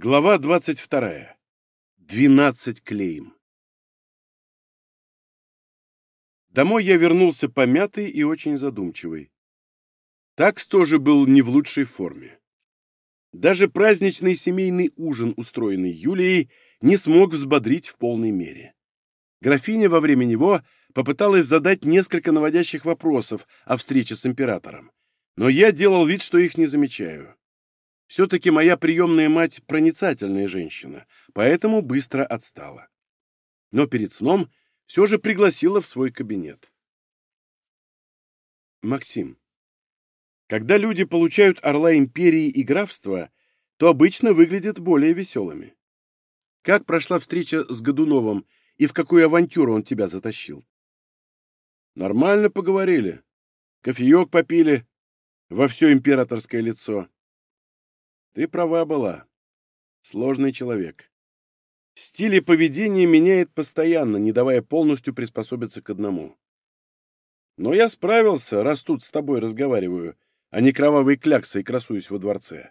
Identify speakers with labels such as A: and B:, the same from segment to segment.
A: Глава 22. 12 клейм. Домой я вернулся помятый и очень задумчивый. Такс тоже был не в лучшей форме. Даже праздничный семейный ужин, устроенный Юлией, не смог взбодрить в полной мере. Графиня во время него попыталась задать несколько наводящих вопросов о встрече с императором, но я делал вид, что их не замечаю. Все-таки моя приемная мать проницательная женщина, поэтому быстро отстала. Но перед сном все же пригласила в свой кабинет. Максим, когда люди получают орла империи и графства, то обычно выглядят более веселыми. Как прошла встреча с Годуновым и в какую авантюру он тебя затащил? Нормально поговорили. Кофеек попили во все императорское лицо. Ты права была. Сложный человек. Стиль и поведение меняет постоянно, не давая полностью приспособиться к одному. Но я справился, раз тут с тобой разговариваю, а не кровавой кляксой красуюсь во дворце.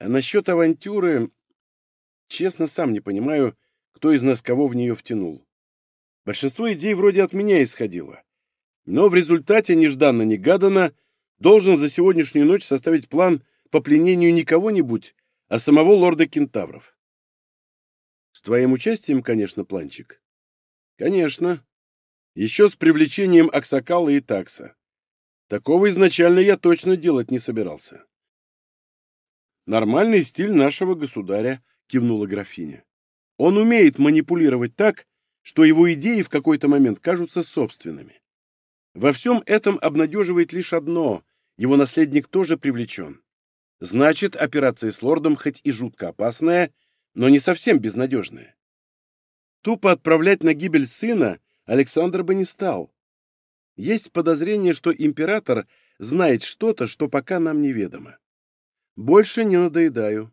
A: А насчет авантюры... Честно, сам не понимаю, кто из нас кого в нее втянул. Большинство идей вроде от меня исходило. Но в результате, нежданно-негаданно, должен за сегодняшнюю ночь составить план по пленению не кого-нибудь, а самого лорда Кентавров. С твоим участием, конечно, планчик. Конечно. Еще с привлечением Аксакала и Такса. Такого изначально я точно делать не собирался. Нормальный стиль нашего государя, кивнула графиня. Он умеет манипулировать так, что его идеи в какой-то момент кажутся собственными. Во всем этом обнадеживает лишь одно – его наследник тоже привлечен. Значит, операция с лордом хоть и жутко опасная, но не совсем безнадежная. Тупо отправлять на гибель сына Александр бы не стал. Есть подозрение, что император знает что-то, что пока нам неведомо. Больше не надоедаю.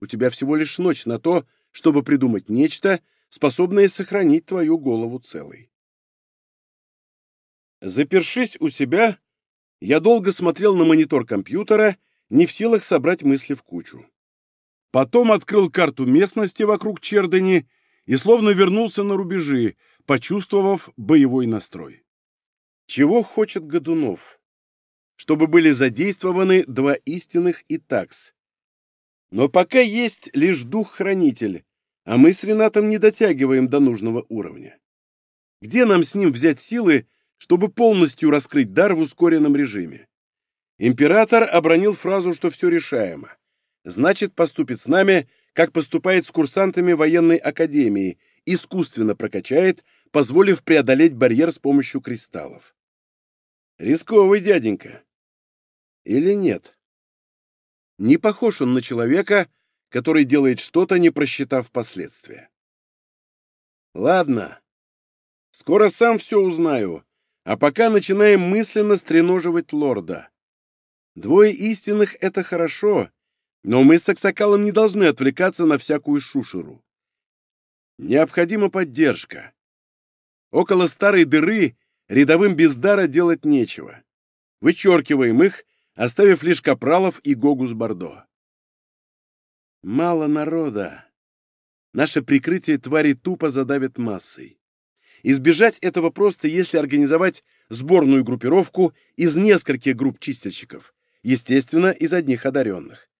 A: У тебя всего лишь ночь на то, чтобы придумать нечто, способное сохранить твою голову целой. Запершись у себя, я долго смотрел на монитор компьютера не в силах собрать мысли в кучу. Потом открыл карту местности вокруг Чердани и словно вернулся на рубежи, почувствовав боевой настрой. Чего хочет Годунов? Чтобы были задействованы два истинных и такс. Но пока есть лишь дух-хранитель, а мы с Ренатом не дотягиваем до нужного уровня. Где нам с ним взять силы, чтобы полностью раскрыть дар в ускоренном режиме? Император обронил фразу, что все решаемо. Значит, поступит с нами, как поступает с курсантами военной академии, искусственно прокачает, позволив преодолеть барьер с помощью кристаллов. Рисковый дяденька. Или нет? Не похож он на человека, который делает что-то, не просчитав последствия. Ладно. Скоро сам все узнаю, а пока начинаем мысленно стреноживать лорда. Двое истинных — это хорошо, но мы с Аксакалом не должны отвлекаться на всякую шушеру. Необходима поддержка. Около старой дыры рядовым без дара делать нечего. Вычеркиваем их, оставив лишь Капралов и Гогу с Бордо. Мало народа. Наше прикрытие твари тупо задавит массой. Избежать этого просто, если организовать сборную группировку из нескольких групп чистильщиков, естественно, из одних одаренных.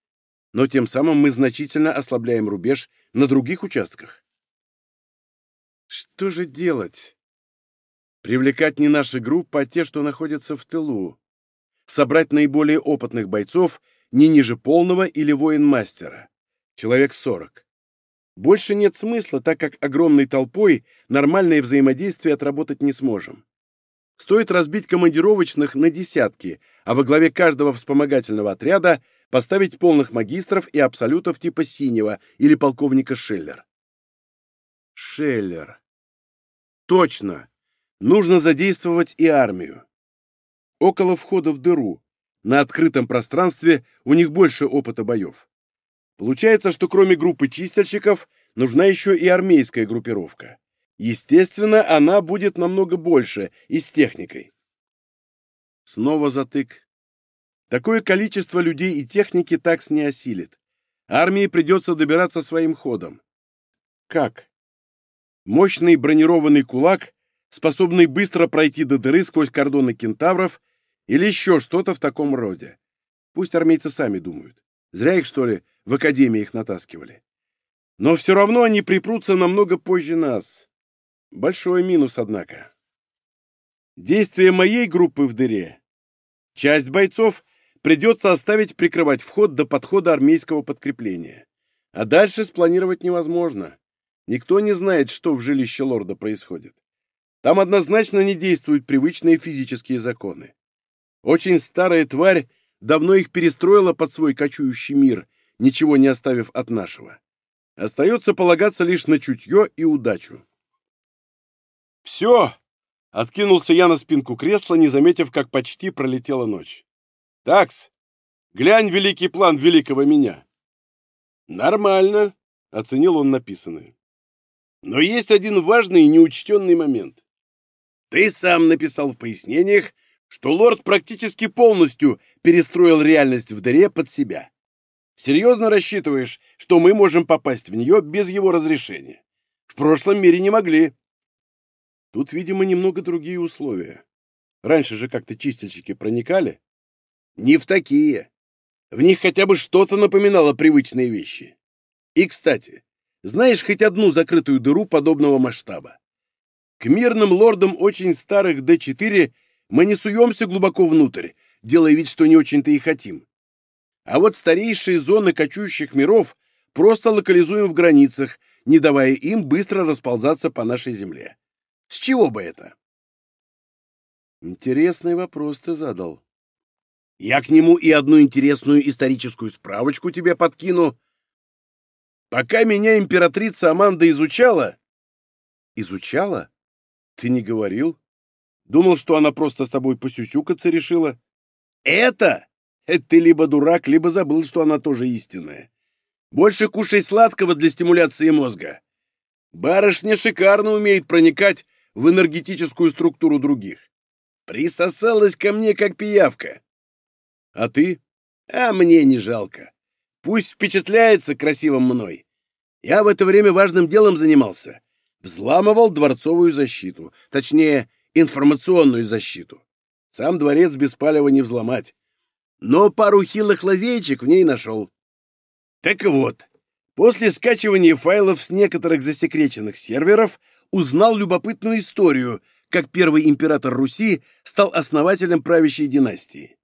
A: Но тем самым мы значительно ослабляем рубеж на других участках. Что же делать? Привлекать не наши группы, а те, что находятся в тылу. Собрать наиболее опытных бойцов не ниже полного или воин-мастера. Человек 40. Больше нет смысла, так как огромной толпой нормальное взаимодействие отработать не сможем. Стоит разбить командировочных на десятки, а во главе каждого вспомогательного отряда поставить полных магистров и абсолютов типа Синего или полковника Шеллер. Шеллер. Точно. Нужно задействовать и армию. Около входа в дыру. На открытом пространстве у них больше опыта боев. Получается, что кроме группы чистильщиков нужна еще и армейская группировка. Естественно, она будет намного больше и с техникой. Снова затык. Такое количество людей и техники такс не осилит. армии придется добираться своим ходом. Как? Мощный бронированный кулак, способный быстро пройти до дыры сквозь кордоны кентавров или еще что-то в таком роде. Пусть армейцы сами думают. Зря их, что ли, в академии их натаскивали. Но все равно они припрутся намного позже нас. Большой минус, однако. Действие моей группы в дыре. Часть бойцов придется оставить прикрывать вход до подхода армейского подкрепления. А дальше спланировать невозможно. Никто не знает, что в жилище лорда происходит. Там однозначно не действуют привычные физические законы. Очень старая тварь давно их перестроила под свой кочующий мир, ничего не оставив от нашего. Остается полагаться лишь на чутье и удачу. «Все!» Откинулся я на спинку кресла, не заметив, как почти пролетела ночь. «Такс, глянь великий план великого меня». «Нормально», — оценил он написанное. «Но есть один важный и неучтенный момент. Ты сам написал в пояснениях, что лорд практически полностью перестроил реальность в дыре под себя. Серьезно рассчитываешь, что мы можем попасть в нее без его разрешения? В прошлом мире не могли. Тут, видимо, немного другие условия. Раньше же как-то чистильщики проникали. Не в такие. В них хотя бы что-то напоминало привычные вещи. И, кстати, знаешь хоть одну закрытую дыру подобного масштаба? К мирным лордам очень старых Д4 мы не суемся глубоко внутрь, делая вид, что не очень-то и хотим. А вот старейшие зоны кочующих миров просто локализуем в границах, не давая им быстро расползаться по нашей земле. С чего бы это? Интересный вопрос ты задал. Я к нему и одну интересную историческую справочку тебе подкину. Пока меня императрица Аманда изучала... Изучала? Ты не говорил? Думал, что она просто с тобой посюсюкаться решила. Это? Это ты либо дурак, либо забыл, что она тоже истинная. Больше кушай сладкого для стимуляции мозга. Барышня шикарно умеет проникать в энергетическую структуру других. Присосалась ко мне, как пиявка. А ты? А мне не жалко. Пусть впечатляется красивым мной. Я в это время важным делом занимался. Взламывал дворцовую защиту. Точнее, информационную защиту. Сам дворец без палева не взломать. Но пару хилых лазеечек в ней нашел. Так вот, после скачивания файлов с некоторых засекреченных серверов узнал любопытную историю, как первый император Руси стал основателем правящей династии.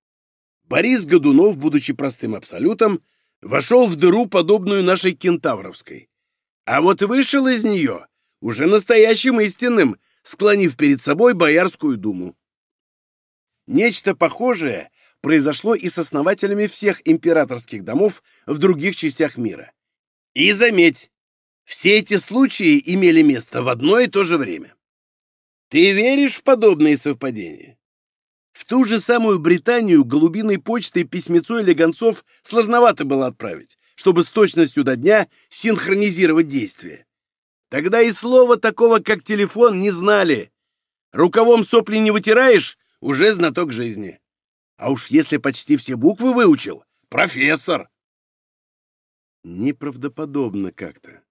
A: Борис Годунов, будучи простым абсолютом, вошел в дыру, подобную нашей кентавровской. А вот вышел из нее уже настоящим истинным, склонив перед собой Боярскую думу. Нечто похожее произошло и с основателями всех императорских домов в других частях мира. И заметь, все эти случаи имели место в одно и то же время. Ты веришь в подобные совпадения? В ту же самую Британию голубиной почтой письмецо или гонцов сложновато было отправить, чтобы с точностью до дня синхронизировать действия. Тогда и слова такого, как телефон, не знали. Рукавом сопли не вытираешь — уже знаток жизни. А уж если почти все буквы выучил — профессор. Неправдоподобно как-то.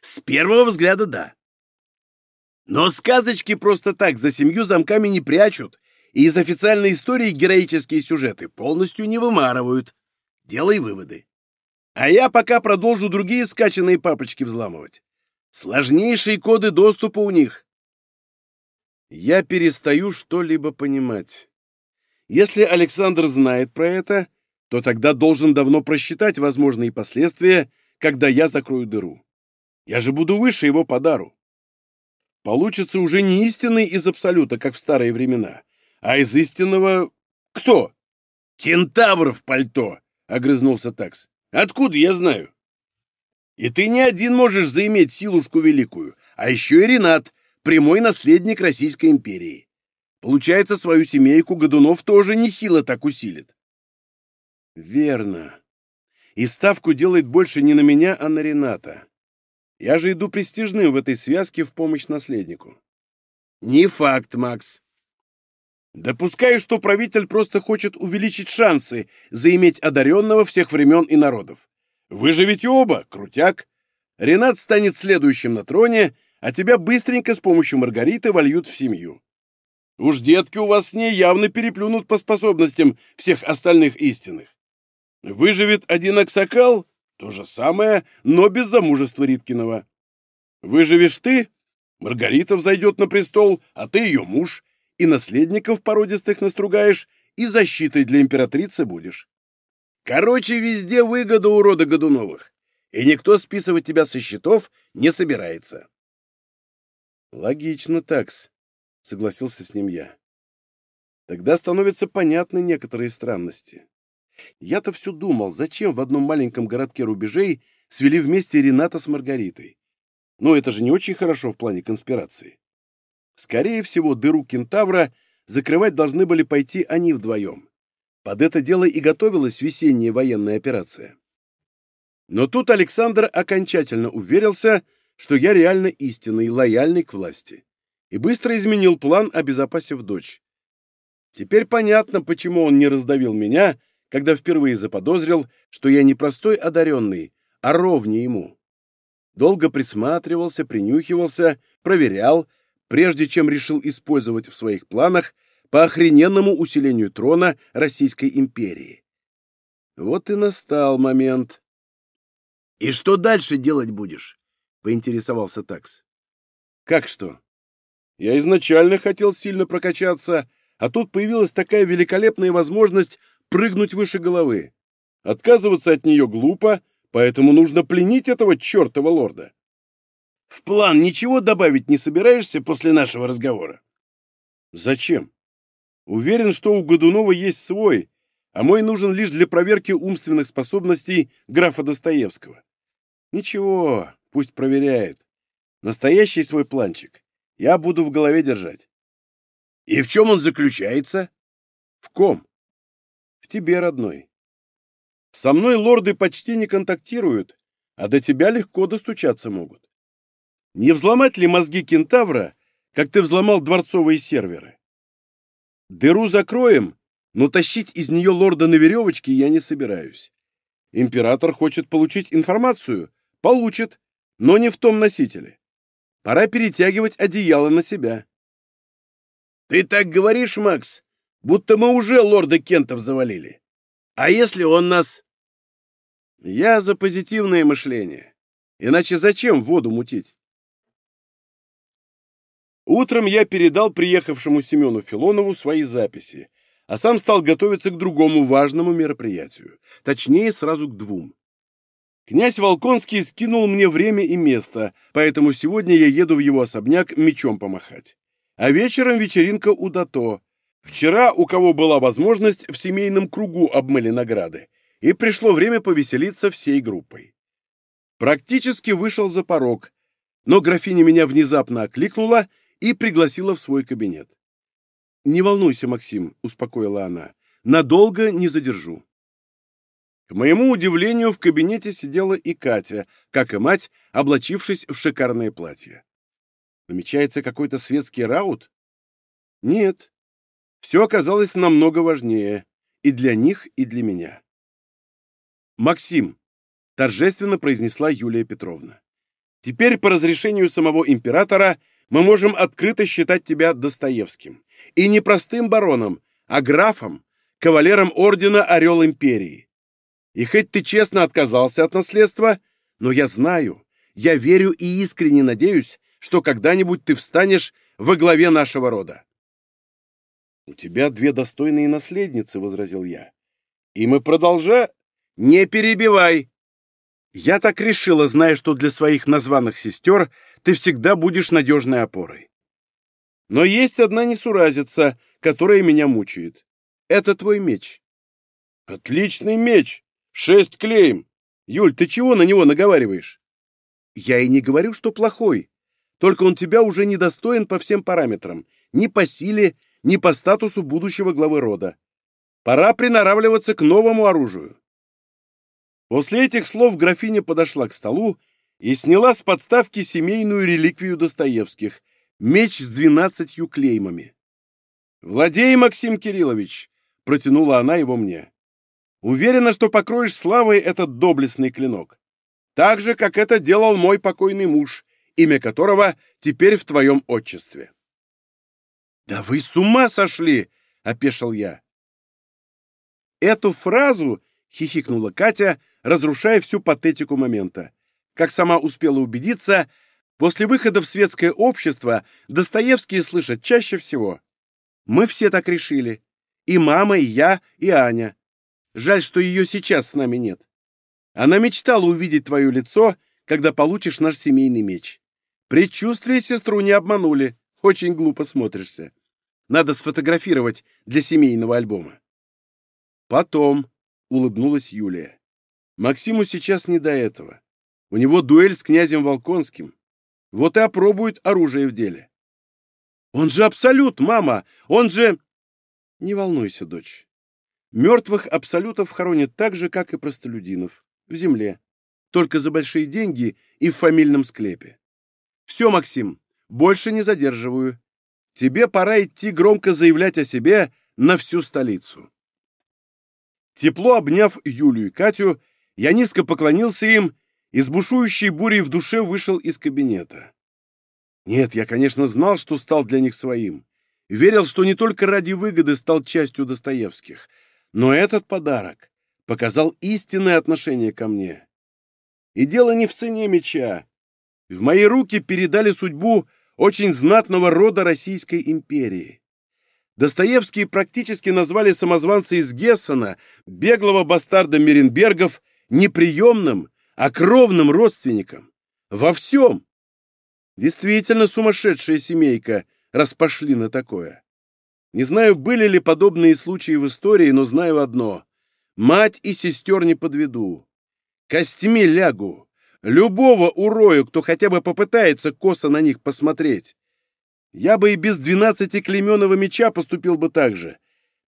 A: С первого взгляда да. Но сказочки просто так за семью замками не прячут, и из официальной истории героические сюжеты полностью не вымарывают. Делай выводы. А я пока продолжу другие скачанные папочки взламывать. Сложнейшие коды доступа у них. Я перестаю что-либо понимать. Если Александр знает про это, то тогда должен давно просчитать возможные последствия, когда я закрою дыру. Я же буду выше его по дару. Получится уже не истинный из Абсолюта, как в старые времена, а из истинного... Кто? Кентавр в пальто, — огрызнулся Такс. Откуда я знаю? И ты не один можешь заиметь силушку великую, а еще и Ренат, прямой наследник Российской империи. Получается, свою семейку Годунов тоже нехило так усилит. Верно. И ставку делает больше не на меня, а на Рената. Я же иду престижным в этой связке в помощь наследнику. Не факт, Макс. Допускаю, что правитель просто хочет увеличить шансы заиметь одаренного всех времен и народов. Выживете оба, крутяк. Ренат станет следующим на троне, а тебя быстренько с помощью Маргариты вольют в семью. Уж детки у вас с ней явно переплюнут по способностям всех остальных истинных. Выживет один Аксакал — то же самое, но без замужества Риткинова. Выживешь ты — Маргарита взойдет на престол, а ты ее муж, и наследников породистых настругаешь, и защитой для императрицы будешь. Короче, везде выгода у рода Годуновых, и никто списывать тебя со счетов не собирается.
B: Логично, такс, согласился с ним я. Тогда становятся понятны некоторые странности. Я-то все думал, зачем в одном маленьком городке рубежей свели вместе Рената с Маргаритой. Но это же не очень хорошо в плане конспирации. Скорее всего, дыру кентавра закрывать должны были пойти они вдвоем. Под это дело и готовилась весенняя военная операция. Но тут Александр окончательно уверился, что я реально истинный, лояльный к власти, и быстро изменил план, обезопасив дочь. Теперь понятно, почему он не раздавил меня, когда впервые заподозрил, что я не простой одаренный, а ровнее ему. Долго присматривался, принюхивался, проверял, прежде чем решил использовать в своих планах по охрененному усилению трона Российской империи. Вот и настал момент.
A: «И что дальше делать будешь?» — поинтересовался Такс.
B: «Как что? Я изначально хотел сильно прокачаться, а тут появилась такая великолепная возможность прыгнуть выше головы. Отказываться от нее глупо, поэтому нужно пленить этого чертова лорда».
A: «В план ничего добавить не собираешься после нашего разговора?»
B: «Зачем? Уверен, что у Годунова есть свой, а мой нужен лишь для проверки умственных способностей графа Достоевского. Ничего, пусть проверяет. Настоящий свой планчик я буду в голове держать.
A: И в чем он заключается?
B: В ком? Тебе, родной. Со мной лорды почти не контактируют, а до тебя легко достучаться могут. Не взломать ли мозги кентавра, как ты взломал дворцовые серверы? Дыру закроем, но тащить из нее лорда на веревочке я не собираюсь. Император хочет получить информацию. Получит, но не в том носителе. Пора перетягивать одеяло на себя.
A: Ты так говоришь, Макс, будто мы уже лорда Кентов завалили. А если он нас...
B: Я за позитивное мышление. Иначе зачем воду мутить? Утром я передал приехавшему Семену Филонову свои записи, а сам стал готовиться к другому важному мероприятию, точнее, сразу к двум. Князь Волконский скинул мне время и место, поэтому сегодня я еду в его особняк мечом помахать. А вечером вечеринка у Дато. Вчера у кого была возможность в семейном кругу обмыли награды, и пришло время повеселиться всей группой. Практически вышел за порог, но графиня меня внезапно окликнула и пригласила в свой кабинет. «Не волнуйся, Максим», — успокоила она, — «надолго не задержу». К моему удивлению, в кабинете сидела и Катя, как и мать, облачившись в шикарное платье. Намечается какой-то светский раут? Нет. Все оказалось намного важнее. И для них, и для меня. «Максим», — торжественно произнесла Юлия Петровна, — «теперь по разрешению самого императора мы можем открыто считать тебя Достоевским. И не простым бароном, а графом, кавалером ордена Орел Империи. И хоть ты честно отказался от наследства, но я знаю, я верю и искренне надеюсь, что когда-нибудь ты встанешь во главе нашего рода. «У тебя две достойные наследницы», — возразил я. «И мы продолжаем...» «Не перебивай!» «Я так решила, зная, что для своих названных сестер ты всегда будешь надежной опорой. Но есть одна несуразица, которая меня мучает. Это твой меч. Отличный меч. Шесть клейм. Юль, ты чего на него наговариваешь? Я и не говорю, что плохой. Только он тебя уже недостоин по всем параметрам. Ни по силе, ни по статусу будущего главы рода. Пора приноравливаться к новому оружию. После этих слов графиня подошла к столу и сняла с подставки семейную реликвию Достоевских — меч с двенадцатью клеймами. «Владей, Максим Кириллович!» — протянула она его мне.
A: Уверена, что покроешь славой этот доблестный клинок. Так же, как это делал мой покойный муж, имя которого теперь в твоем отчестве. «Да вы с ума сошли!» — опешил я. Эту фразу, — хихикнула Катя, разрушая всю патетику момента. Как сама успела убедиться, после выхода в светское общество Достоевские слышат чаще всего. Мы все так решили. И мама, и я, и Аня. Жаль, что ее сейчас с нами нет. Она мечтала увидеть твое лицо, когда получишь наш семейный меч. Предчувствие сестру не обманули. Очень глупо смотришься. Надо сфотографировать для семейного альбома. Потом, — улыбнулась Юлия. Максиму сейчас не до этого. У него дуэль с князем Волконским. Вот и опробует оружие в деле. Он же абсолют, мама! Он же... Не волнуйся, дочь. Мертвых абсолютов хоронят так же, как и простолюдинов. В земле. Только за большие деньги и в фамильном склепе. Все, Максим, больше не задерживаю. Тебе пора идти громко заявлять о себе на всю столицу. Тепло обняв Юлю и Катю, я низко поклонился им и с бушующей бурей в душе вышел из кабинета. Нет, я, конечно, знал, что стал для них своим. Верил, что не только ради выгоды стал частью Достоевских. Но этот подарок показал истинное отношение ко мне. И дело не в цене меча. В мои руки передали судьбу очень знатного рода Российской империи. Достоевские практически назвали самозванца из Гессена, беглого бастарда Меренбергов, неприемным, а кровным родственником. Во всем. Действительно сумасшедшая семейка, раз пошли на такое. Не знаю, были ли подобные случаи в истории, но знаю одно. Мать и сестер не подведу. Костьми лягу. Любого урою, кто хотя бы попытается косо на них посмотреть. Я бы и без двенадцати клеменного меча поступил бы так же,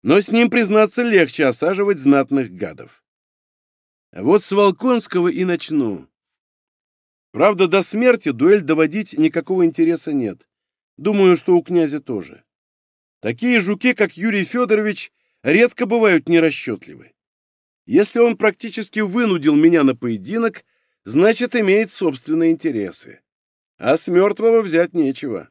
A: но с ним, признаться, легче осаживать знатных гадов. Вот с Волконского и начну. Правда, до смерти дуэль доводить никакого интереса нет. Думаю, что у князя тоже. Такие жуки, как Юрий Федорович, редко бывают нерасчетливы. Если он практически вынудил меня на поединок, значит, имеет собственные интересы. А с мертвого взять нечего.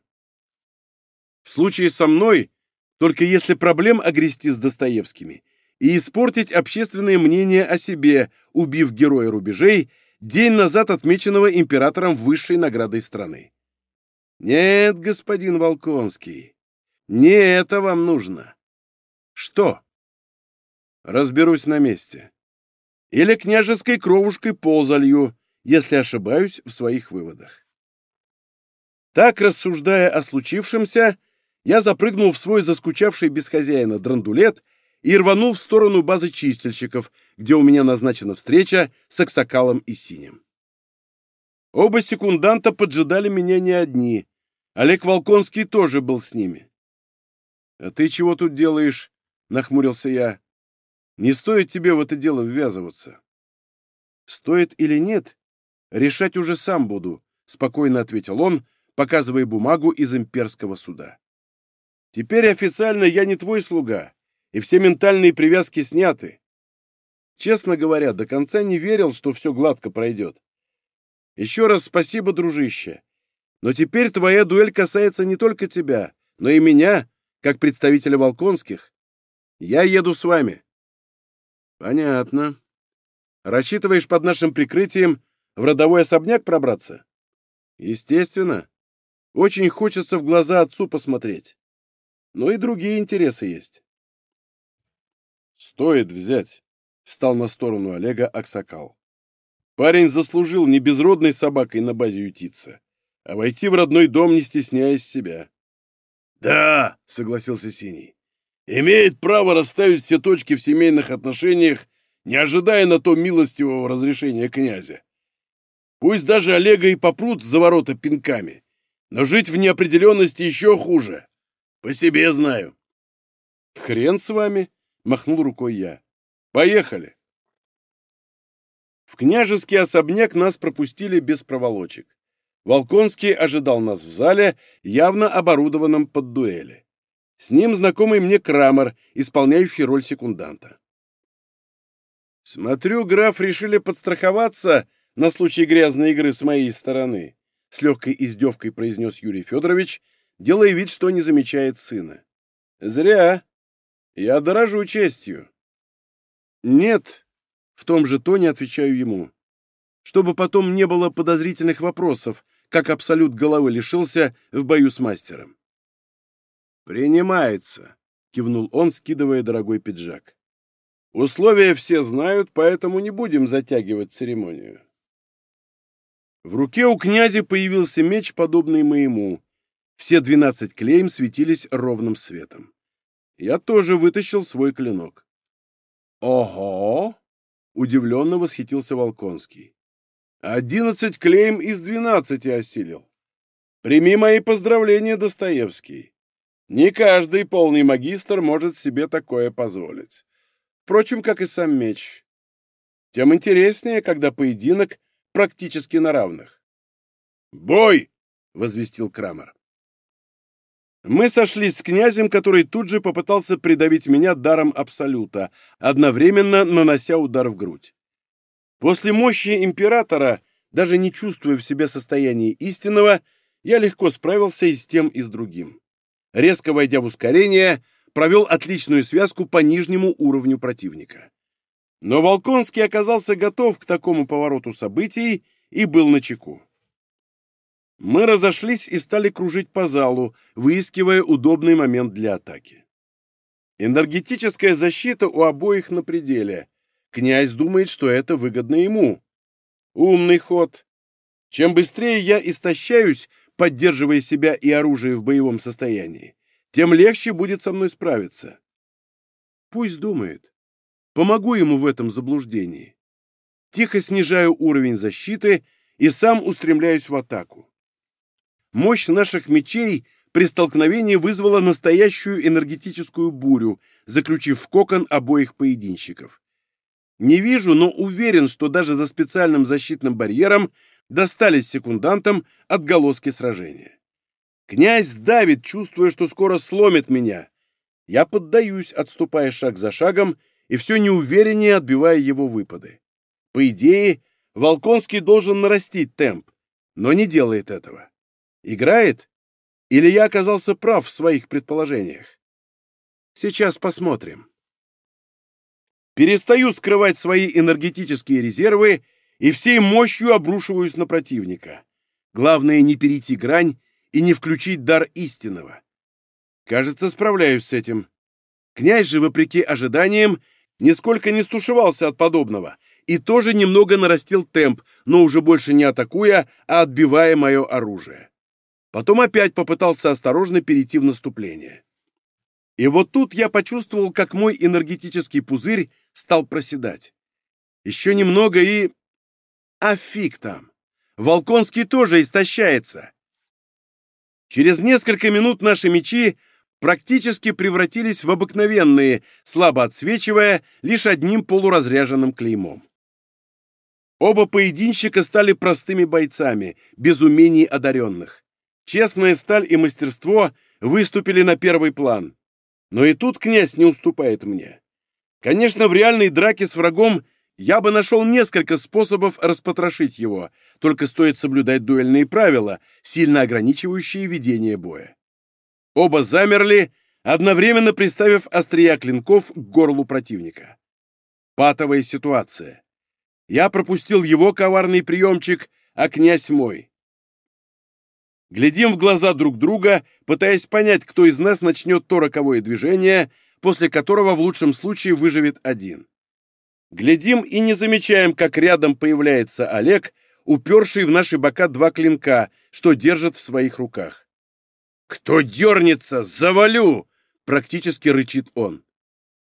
A: В случае со мной, только если проблем огрести с Достоевскими и испортить общественное мнение о себе, убив героя рубежей, день назад отмеченного императором высшей наградой страны. Нет, господин Волконский, не это вам нужно. Что? Разберусь на месте. Или княжеской кровушкой пол залью, если ошибаюсь в своих выводах. Так, рассуждая о случившемся, я запрыгнул в свой заскучавший без хозяина драндулет и рванул в сторону базы чистильщиков, где у меня назначена встреча с Аксакалом и Синим. Оба секунданта поджидали меня не одни. Олег Волконский тоже был с ними. «А ты чего тут делаешь?» — нахмурился я. «Не стоит тебе в это дело ввязываться». «Стоит или нет, решать уже сам буду», — спокойно ответил он, показывая бумагу из имперского суда. «Теперь официально я не твой слуга, и все ментальные привязки сняты. Честно говоря, до конца не верил, что все гладко пройдет. Еще раз спасибо, дружище. Но теперь твоя дуэль касается не только тебя, но и меня, как представителя Волконских. Я еду с вами. Понятно. Рассчитываешь под нашим прикрытием в родовой особняк пробраться? Естественно. Очень хочется в глаза отцу посмотреть. Но и другие интересы есть. Стоит взять, встал на сторону Олега Аксакал. Парень заслужил не безродной собакой на базе ютиться, а войти в родной дом, не стесняясь себя. «Да», — согласился Синий, — «имеет право расставить все точки в семейных отношениях, не ожидая на то милостивого разрешения князя. Пусть даже Олега и попрут за ворота пинками, но жить в неопределенности еще хуже. По себе знаю». «Хрен с вами», — махнул рукой я. «Поехали». В княжеский особняк нас пропустили без проволочек. Волконский ожидал нас в зале, явно оборудованном под дуэли. С ним знакомый мне Крамер, исполняющий роль секунданта. «Смотрю, граф, решили подстраховаться на случай грязной игры с моей стороны», с легкой издевкой произнес Юрий Федорович, делая вид, что не замечает сына. «Зря. Я дорожу честью». «Нет», — в том же тоне отвечаю ему, чтобы потом не было подозрительных вопросов, как абсолют головы лишился в бою с мастером. «Принимается», — кивнул он, скидывая дорогой пиджак. «Условия все знают, поэтому не будем затягивать церемонию». В руке у князя появился меч, подобный моему. Все двенадцать клейм светились ровным светом. Я тоже вытащил свой клинок. «Ого!» — удивленно восхитился Волконский. «Одиннадцать клейм из двенадцати осилил. Прими мои поздравления, Достоевский. Не каждый полный магистр может себе такое позволить. Впрочем, как и сам меч. Тем интереснее, когда поединок — практически на равных. «Бой!» — возвестил Крамер. Мы сошлись с князем, который тут же попытался придавить меня даром Абсолюта, одновременно нанося удар в грудь. После мощи императора, даже не чувствуя в себе состояние истинного, я легко справился и с тем, и с другим. Резко войдя в ускорение, провел отличную связку по нижнему уровню противника. Но Волконский оказался готов к такому повороту событий и был на чеку. Мы разошлись и стали кружить по залу, выискивая удобный момент для атаки. Энергетическая защита у обоих на пределе. Князь думает, что это выгодно ему. Умный ход. Чем быстрее я истощаюсь, поддерживая себя и оружие в боевом состоянии, тем легче будет со мной справиться. Пусть думает. Помогу ему в этом заблуждении. Тихо снижаю уровень защиты и сам устремляюсь в атаку. Мощь наших мечей при столкновении вызвала настоящую энергетическую бурю, заключив в кокон обоих поединщиков. Не вижу, но уверен, что даже за специальным защитным барьером достались секундантам отголоски сражения. Князь давит, чувствуя, что скоро сломит меня. Я поддаюсь, отступая шаг за шагом, и все неувереннее отбивая его выпады. По идее, Волконский должен нарастить темп, но не делает этого. Играет? Или я оказался прав в своих предположениях? Сейчас посмотрим. Перестаю скрывать свои энергетические резервы и всей мощью обрушиваюсь на противника. Главное не перейти грань и не включить дар истинного. Кажется, справляюсь с этим. Князь же, вопреки ожиданиям, нисколько не стушевался от подобного и тоже немного нарастил темп, но уже больше не атакуя, а отбивая мое оружие. Потом опять попытался осторожно перейти в наступление. И вот тут я почувствовал, как мой энергетический пузырь стал проседать. Еще немного и... А фиг там! Волконский тоже истощается. Через несколько минут наши мечи практически превратились в обыкновенные, слабо отсвечивая лишь одним полуразряженным клеймом. Оба поединщика стали простыми бойцами, без умений одаренных. Честная сталь и мастерство выступили на первый план. Но и тут князь не уступает мне. Конечно, в реальной драке с врагом я бы нашел несколько способов распотрошить его, только стоит соблюдать дуэльные правила, сильно ограничивающие ведение боя. Оба замерли, одновременно приставив острия клинков к горлу противника. Патовая ситуация. Я пропустил его коварный приемчик, а князь мой. Глядим в глаза друг друга, пытаясь понять, кто из нас начнет то роковое движение, после которого в лучшем случае выживет один. Глядим и не замечаем, как рядом появляется Олег, уперший в наши бока два клинка, что держит в своих руках. «Кто дернется, завалю!» — практически рычит он.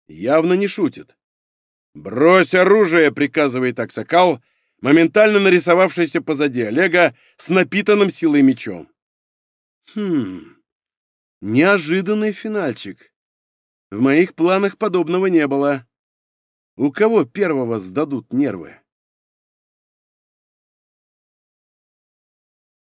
A: Явно не шутит. «Брось оружие!» — приказывает Аксакал, моментально нарисовавшийся позади Олега с напитанным силой мечом. Хм, неожиданный финальчик. В моих планах подобного не было. У кого первого сдадут нервы?